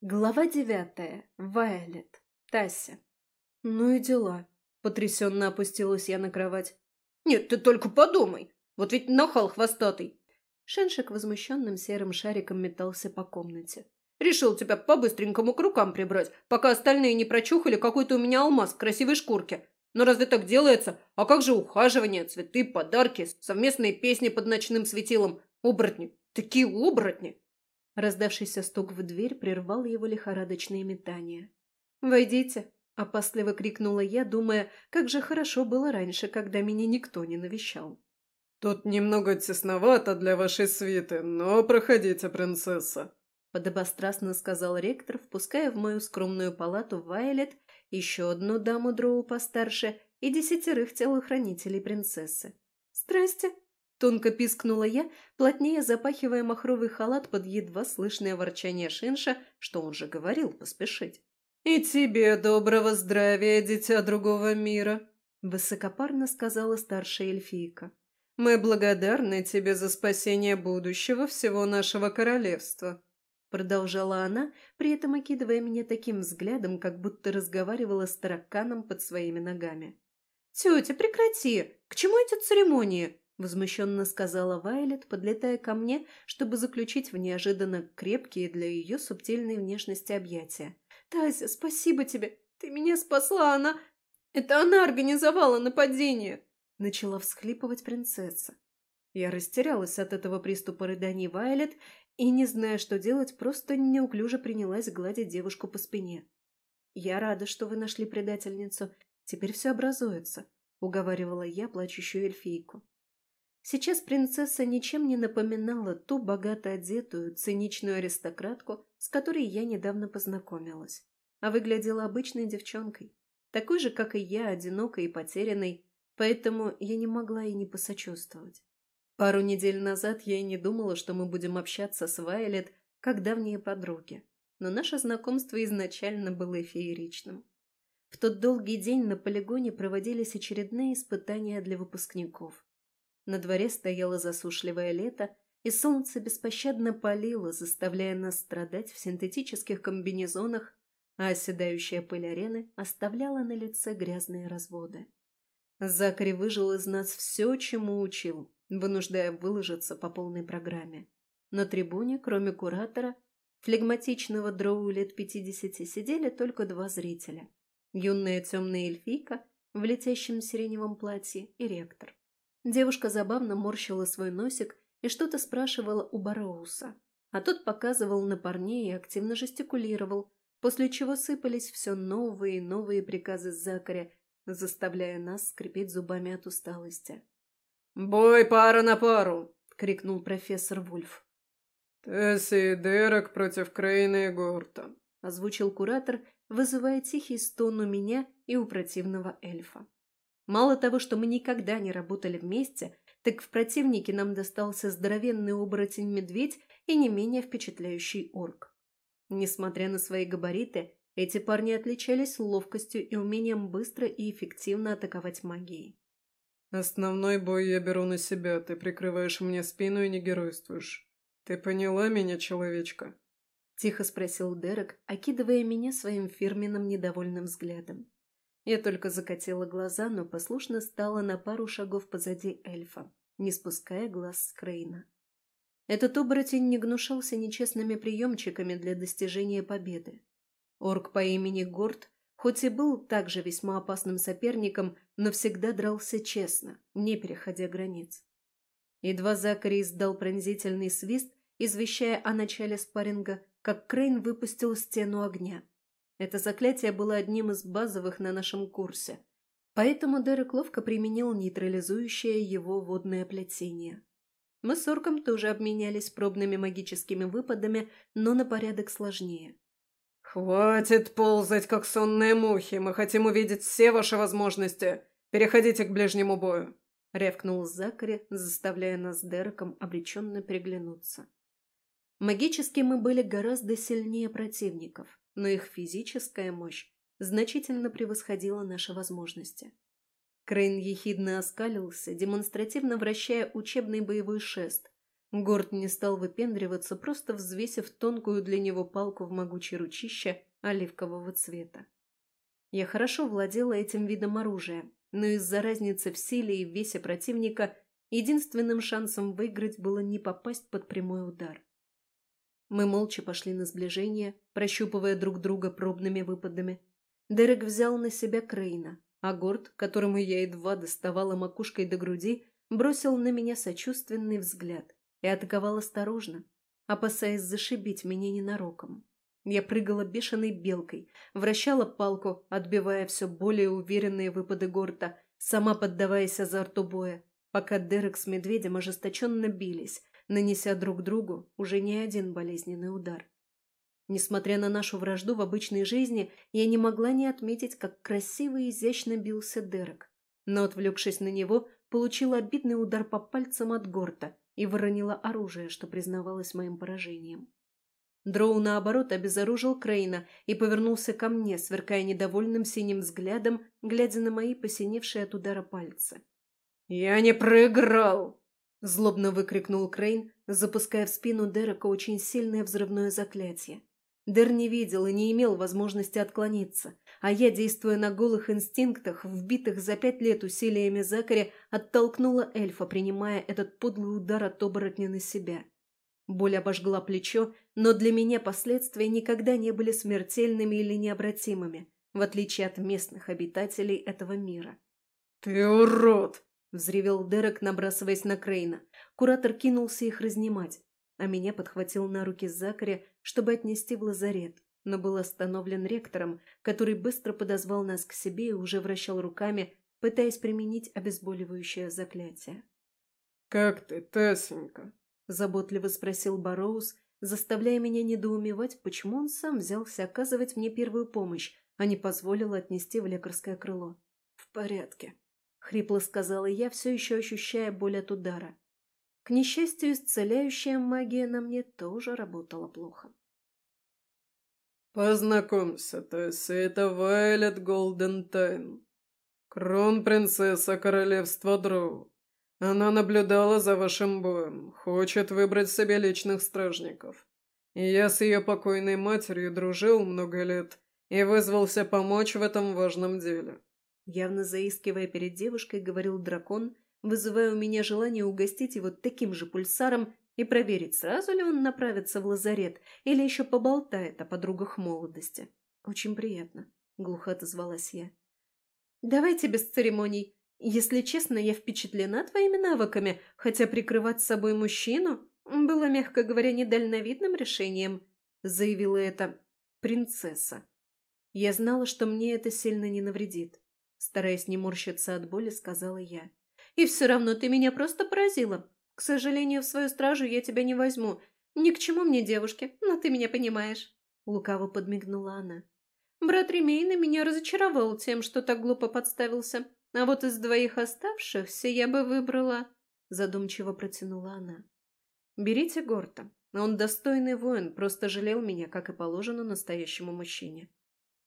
Глава девятая. Вайлет. Тася. Ну и дела. Потрясенно опустилась я на кровать. Нет, ты только подумай. Вот ведь нахал хвостатый. Шеншик возмущенным серым шариком метался по комнате. Решил тебя по-быстренькому к рукам прибрать, пока остальные не прочухали какой-то у меня алмаз в красивой шкурке. Но разве так делается? А как же ухаживание, цветы, подарки, совместные песни под ночным светилом? Оборотни. Такие оборотни. Раздавшийся стук в дверь прервал его лихорадочные метания. «Войдите!» – опасливо крикнула я, думая, как же хорошо было раньше, когда меня никто не навещал. «Тут немного тесновато для вашей свиты, но проходите, принцесса!» – подобострастно сказал ректор, впуская в мою скромную палату Вайлет, еще одну даму дроу постарше и десятерых телохранителей принцессы. «Здрасте!» Тонко пискнула я, плотнее запахивая махровый халат под едва слышное ворчание Шинша, что он же говорил поспешить. «И тебе доброго здравия, дитя другого мира!» – высокопарно сказала старшая эльфийка. «Мы благодарны тебе за спасение будущего всего нашего королевства!» Продолжала она, при этом окидывая меня таким взглядом, как будто разговаривала с тараканом под своими ногами. «Тетя, прекрати! К чему эти церемонии? Возмущенно сказала Вайлет, подлетая ко мне, чтобы заключить в неожиданно крепкие для ее субтильной внешности объятия. «Тася, спасибо тебе! Ты меня спасла, она... Это она организовала нападение!» Начала всхлипывать принцесса. Я растерялась от этого приступа рыданий Вайлет и, не зная, что делать, просто неуклюже принялась гладить девушку по спине. «Я рада, что вы нашли предательницу. Теперь все образуется», — уговаривала я плачущую эльфийку. Сейчас принцесса ничем не напоминала ту богато одетую, циничную аристократку, с которой я недавно познакомилась, а выглядела обычной девчонкой, такой же, как и я, одинокой и потерянной, поэтому я не могла и не посочувствовать. Пару недель назад я и не думала, что мы будем общаться с Вайлет, как давние подруги, но наше знакомство изначально было фееричным. В тот долгий день на полигоне проводились очередные испытания для выпускников. На дворе стояло засушливое лето, и солнце беспощадно палило, заставляя нас страдать в синтетических комбинезонах, а оседающая пыль арены оставляла на лице грязные разводы. Закари выжил из нас все, чему учил, вынуждая выложиться по полной программе. На трибуне, кроме куратора, флегматичного дроу лет пятидесяти, сидели только два зрителя. Юная темная эльфийка в летящем сиреневом платье и ректор. Девушка забавно морщила свой носик и что-то спрашивала у Бароуса, а тот показывал на парней и активно жестикулировал, после чего сыпались все новые и новые приказы Закаря, заставляя нас скрипеть зубами от усталости. «Бой пара на пару!» — крикнул профессор Вульф. «Тесси и Дерек против Крейна и Горта», — озвучил куратор, вызывая тихий стон у меня и у противного эльфа. Мало того, что мы никогда не работали вместе, так в противнике нам достался здоровенный оборотень-медведь и не менее впечатляющий орк. Несмотря на свои габариты, эти парни отличались ловкостью и умением быстро и эффективно атаковать магией. «Основной бой я беру на себя, ты прикрываешь мне спину и не геройствуешь. Ты поняла меня, человечка?» Тихо спросил Дерек, окидывая меня своим фирменным недовольным взглядом. Я только закатила глаза, но послушно стала на пару шагов позади эльфа, не спуская глаз с Крейна. Этот оборотень не гнушался нечестными приемчиками для достижения победы. Орк по имени Горд, хоть и был также весьма опасным соперником, но всегда дрался честно, не переходя границ. Едва Закари издал пронзительный свист, извещая о начале спарринга, как Крейн выпустил стену огня. Это заклятие было одним из базовых на нашем курсе, поэтому Дерек ловко применил нейтрализующее его водное плетение. Мы с Орком тоже обменялись пробными магическими выпадами, но на порядок сложнее. «Хватит ползать, как сонные мухи! Мы хотим увидеть все ваши возможности! Переходите к ближнему бою!» — рявкнул Закари, заставляя нас с Дереком обреченно переглянуться. Магически мы были гораздо сильнее противников но их физическая мощь значительно превосходила наши возможности. Крейн ехидно оскалился, демонстративно вращая учебный боевой шест, Горд не стал выпендриваться, просто взвесив тонкую для него палку в могучее ручище оливкового цвета. Я хорошо владела этим видом оружия, но из-за разницы в силе и весе противника единственным шансом выиграть было не попасть под прямой удар. Мы молча пошли на сближение, прощупывая друг друга пробными выпадами. Дерек взял на себя Крейна, а Горд, которому я едва доставала макушкой до груди, бросил на меня сочувственный взгляд и атаковал осторожно, опасаясь зашибить меня ненароком. Я прыгала бешеной белкой, вращала палку, отбивая все более уверенные выпады Горта, сама поддаваясь азарту боя, пока Дерек с Медведем ожесточенно бились, нанеся друг другу уже не один болезненный удар. Несмотря на нашу вражду в обычной жизни, я не могла не отметить, как красиво и изящно бился Дерек. Но, отвлекшись на него, получила обидный удар по пальцам от Горта и выронила оружие, что признавалось моим поражением. Дроу, наоборот, обезоружил Крейна и повернулся ко мне, сверкая недовольным синим взглядом, глядя на мои посиневшие от удара пальцы. «Я не проиграл!» — злобно выкрикнул Крейн, запуская в спину Дерека очень сильное взрывное заклятие. Дер не видел и не имел возможности отклониться, а я, действуя на голых инстинктах, вбитых за пять лет усилиями Закаря, оттолкнула эльфа, принимая этот подлый удар от оборотня на себя. Боль обожгла плечо, но для меня последствия никогда не были смертельными или необратимыми, в отличие от местных обитателей этого мира. «Ты урод!» — взревел Дерек, набрасываясь на Крейна. Куратор кинулся их разнимать, а меня подхватил на руки Закаря, чтобы отнести в лазарет, но был остановлен ректором, который быстро подозвал нас к себе и уже вращал руками, пытаясь применить обезболивающее заклятие. «Как ты, Тасенька?» — заботливо спросил Бароус, заставляя меня недоумевать, почему он сам взялся оказывать мне первую помощь, а не позволил отнести в лекарское крыло. «В порядке», хрипло сказала я, все еще ощущая боль от удара. К несчастью, исцеляющая магия на мне тоже работала плохо. «Познакомься, Тесси, это Вайлет Голдентайн, кронпринцесса королевства Дроу. Она наблюдала за вашим боем, хочет выбрать себе личных стражников. Я с ее покойной матерью дружил много лет и вызвался помочь в этом важном деле. Явно заискивая перед девушкой, говорил дракон, вызывая у меня желание угостить его таким же пульсаром и проверить, сразу ли он направится в лазарет или еще поболтает о подругах молодости. «Очень приятно», — глухо отозвалась я. «Давайте без церемоний. Если честно, я впечатлена твоими навыками, хотя прикрывать собой мужчину было, мягко говоря, недальновидным решением», — заявила эта принцесса. Я знала, что мне это сильно не навредит. Стараясь не морщиться от боли, сказала я. «И все равно ты меня просто поразила. К сожалению, в свою стражу я тебя не возьму. Ни к чему мне девушки, но ты меня понимаешь». Лукаво подмигнула она. «Брат Ремейна меня разочаровал тем, что так глупо подставился. А вот из двоих оставшихся я бы выбрала...» Задумчиво протянула она. «Берите Горта. Он достойный воин, просто жалел меня, как и положено настоящему мужчине».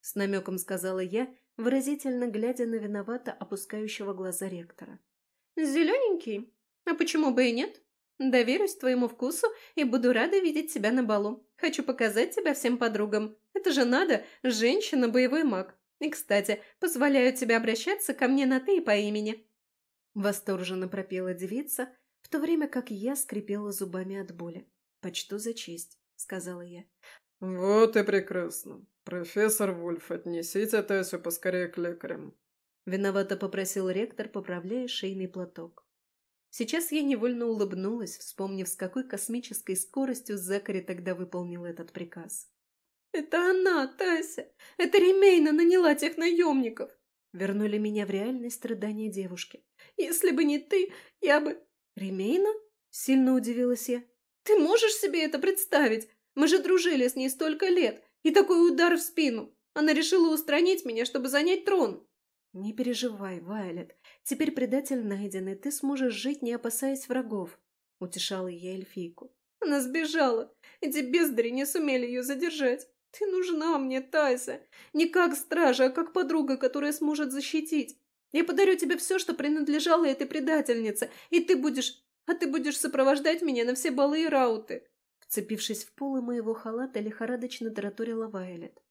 С намеком сказала я выразительно глядя на виновато опускающего глаза ректора. «Зелененький? А почему бы и нет? Доверюсь твоему вкусу и буду рада видеть тебя на балу. Хочу показать тебя всем подругам. Это же надо, женщина-боевой маг. И, кстати, позволяю тебе обращаться ко мне на «ты» по имени». Восторженно пропела девица, в то время как я скрипела зубами от боли. «Почту за честь», — сказала я. «Вот и прекрасно. «Профессор Вульф, отнесите Тессу поскорее к лекарям». Виновато попросил ректор, поправляя шейный платок. Сейчас я невольно улыбнулась, вспомнив, с какой космической скоростью Закари тогда выполнил этот приказ. «Это она, Тася! Это Ремейна наняла тех наемников!» Вернули меня в реальность страдания девушки. «Если бы не ты, я бы...» «Ремейна?» — сильно удивилась я. «Ты можешь себе это представить? Мы же дружили с ней столько лет. И такой удар в спину. Она решила устранить меня, чтобы занять трон. Не переживай, Вайлет. Теперь предатель найден, и ты сможешь жить, не опасаясь врагов. Утешала я эльфийку. Она сбежала. Эти бездари не сумели ее задержать. Ты нужна мне, Тайса. Не как стража, а как подруга, которая сможет защитить. Я подарю тебе все, что принадлежало этой предательнице, и ты будешь А ты будешь сопровождать меня на все балы и рауты!» Вцепившись в полы моего халата, лихорадочно тараторила Вайлет.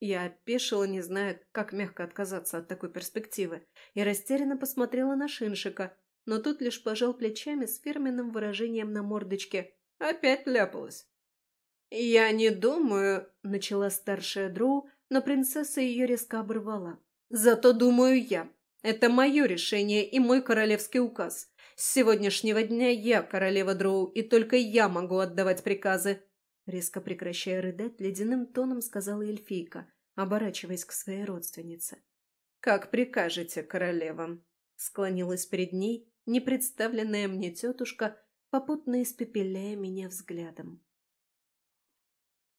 Я опешила, не зная, как мягко отказаться от такой перспективы, и растерянно посмотрела на Шиншика, но тот лишь пожал плечами с фирменным выражением на мордочке. Опять ляпалась. «Я не думаю», — начала старшая Дроу, но принцесса ее резко оборвала. «Зато думаю я. Это мое решение и мой королевский указ. С сегодняшнего дня я королева Дроу, и только я могу отдавать приказы». Резко прекращая рыдать, ледяным тоном сказала эльфийка, оборачиваясь к своей родственнице. «Как прикажете, королева?» Склонилась перед ней непредставленная мне тетушка, попутно испепеляя меня взглядом.